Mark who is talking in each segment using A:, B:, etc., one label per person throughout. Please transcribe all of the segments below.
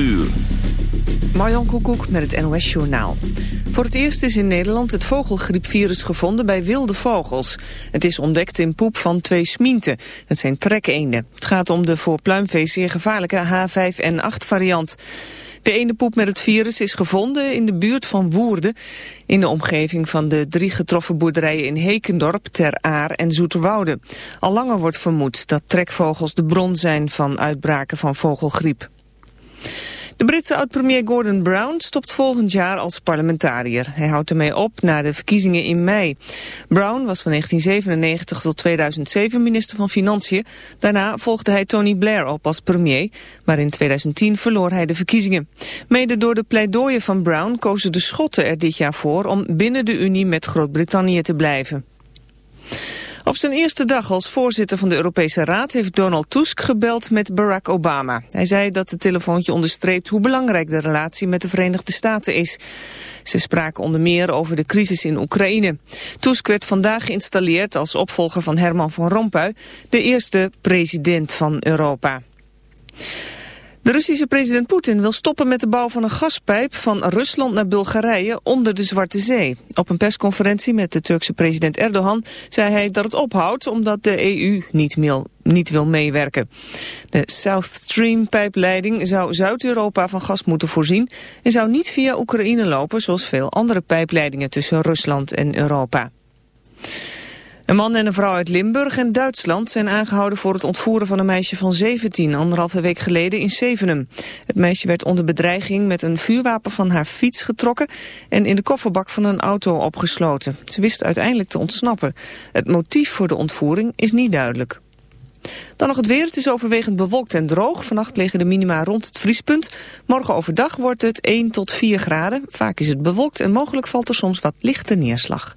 A: uur.
B: Marjan Koekoek met het NOS Journaal. Voor het eerst is in Nederland het vogelgriepvirus gevonden bij wilde vogels. Het is ontdekt in poep van twee smienten. Het zijn trekeenden. Het gaat om de voor pluimvee zeer gevaarlijke H5N8 variant. De ene poep met het virus is gevonden in de buurt van Woerden... in de omgeving van de drie getroffen boerderijen in Hekendorp, Ter Aar en Zoeterwoude. Al langer wordt vermoed dat trekvogels de bron zijn van uitbraken van vogelgriep. De Britse oud-premier Gordon Brown stopt volgend jaar als parlementariër. Hij houdt ermee op na de verkiezingen in mei. Brown was van 1997 tot 2007 minister van Financiën. Daarna volgde hij Tony Blair op als premier, maar in 2010 verloor hij de verkiezingen. Mede door de pleidooien van Brown kozen de Schotten er dit jaar voor om binnen de Unie met Groot-Brittannië te blijven. Op zijn eerste dag als voorzitter van de Europese Raad heeft Donald Tusk gebeld met Barack Obama. Hij zei dat het telefoontje onderstreept hoe belangrijk de relatie met de Verenigde Staten is. Ze spraken onder meer over de crisis in Oekraïne. Tusk werd vandaag geïnstalleerd als opvolger van Herman van Rompuy, de eerste president van Europa. De Russische president Poetin wil stoppen met de bouw van een gaspijp van Rusland naar Bulgarije onder de Zwarte Zee. Op een persconferentie met de Turkse president Erdogan zei hij dat het ophoudt omdat de EU niet, niet wil meewerken. De South Stream pijpleiding zou Zuid-Europa van gas moeten voorzien en zou niet via Oekraïne lopen zoals veel andere pijpleidingen tussen Rusland en Europa. Een man en een vrouw uit Limburg en Duitsland zijn aangehouden voor het ontvoeren van een meisje van 17, anderhalve week geleden in Zevenum. Het meisje werd onder bedreiging met een vuurwapen van haar fiets getrokken en in de kofferbak van een auto opgesloten. Ze wist uiteindelijk te ontsnappen. Het motief voor de ontvoering is niet duidelijk. Dan nog het weer. Het is overwegend bewolkt en droog. Vannacht liggen de minima rond het vriespunt. Morgen overdag wordt het 1 tot 4 graden. Vaak is het bewolkt en mogelijk valt er soms wat lichte neerslag.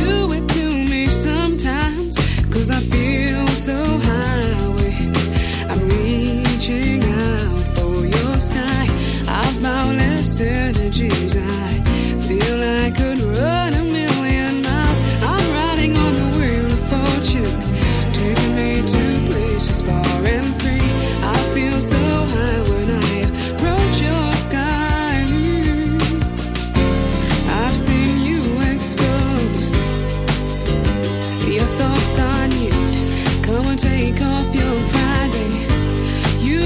C: sometimes.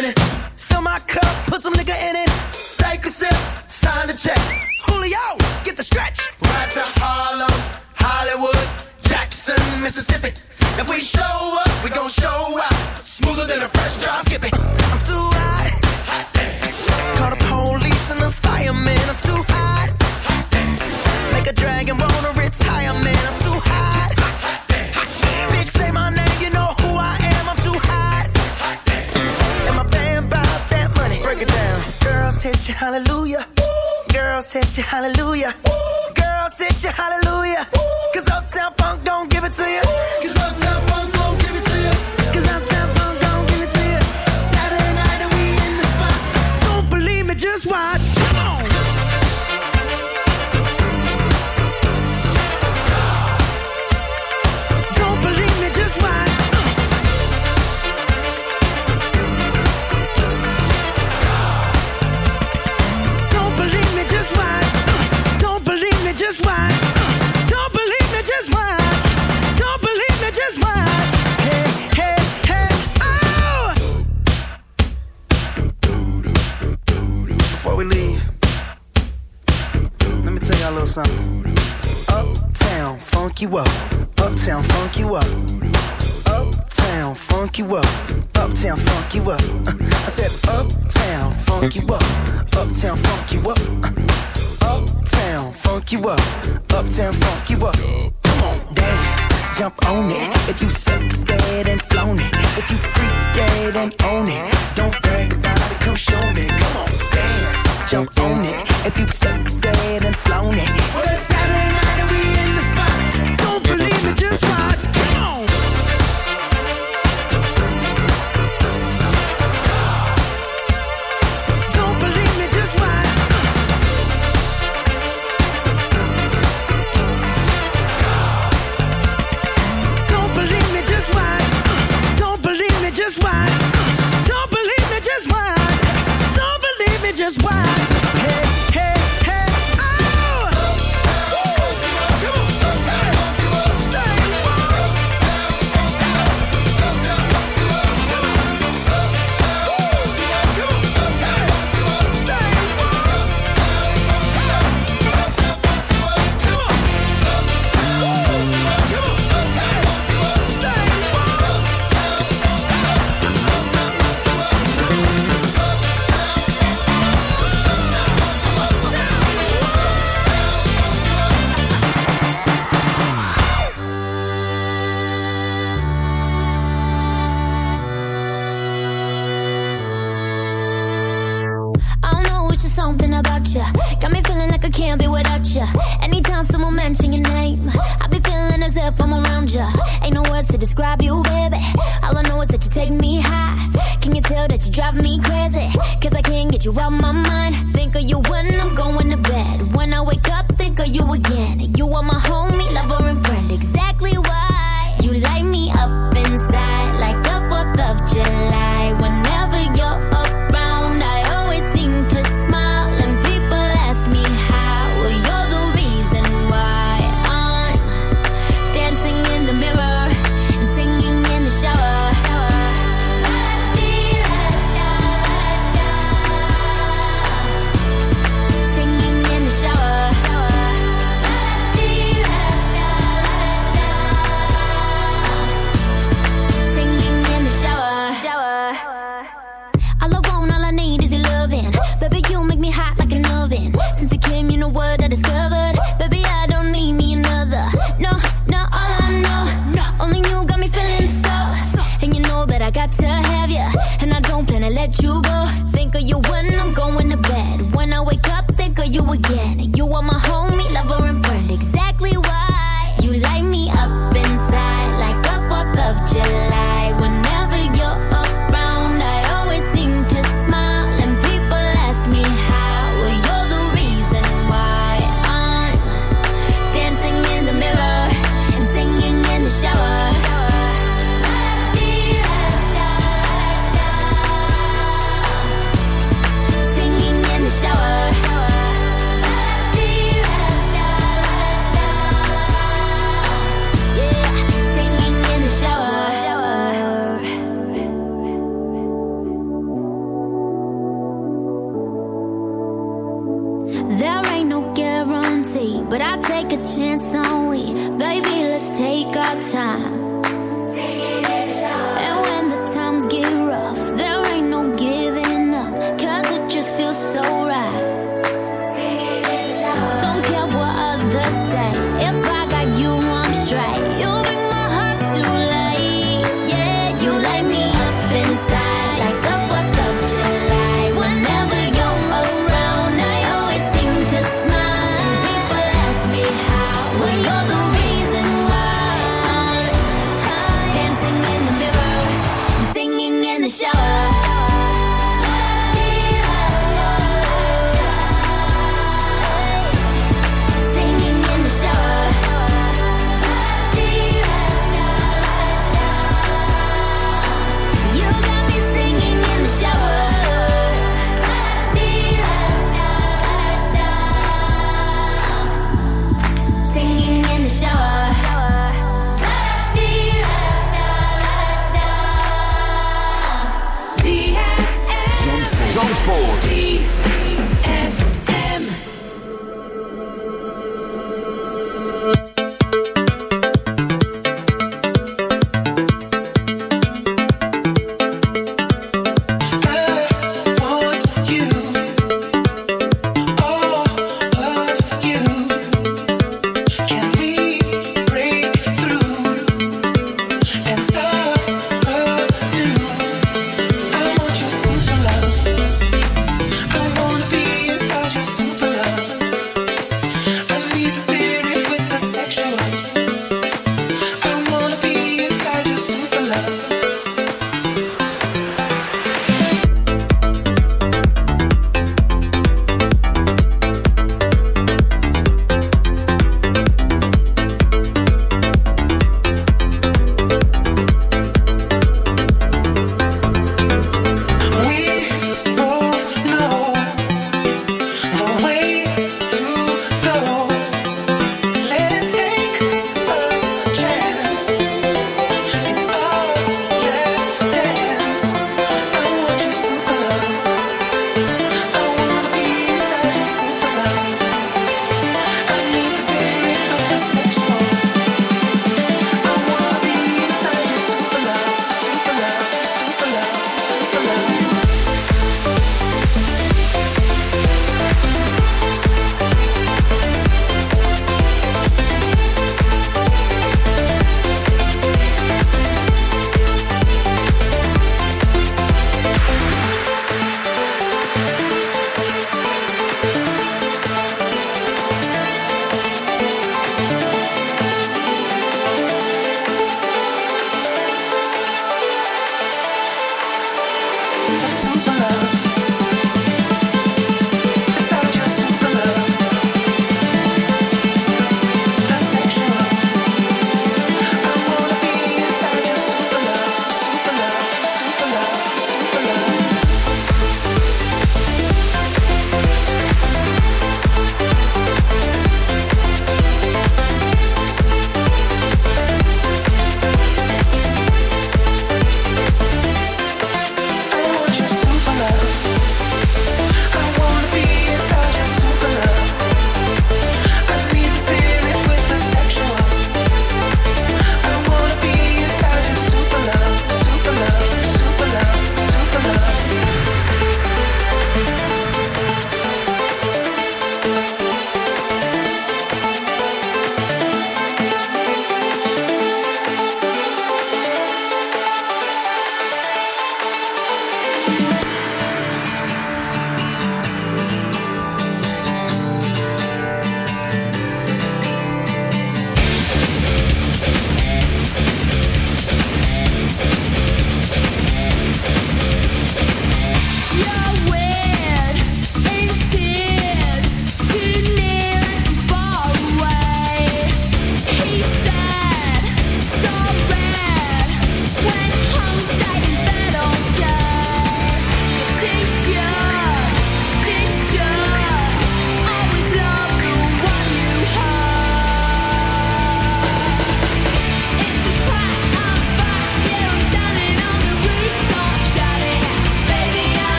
D: minute. Fill my cup, put some liquor in it. Take a sip, sign the check. Julio, get the stretch.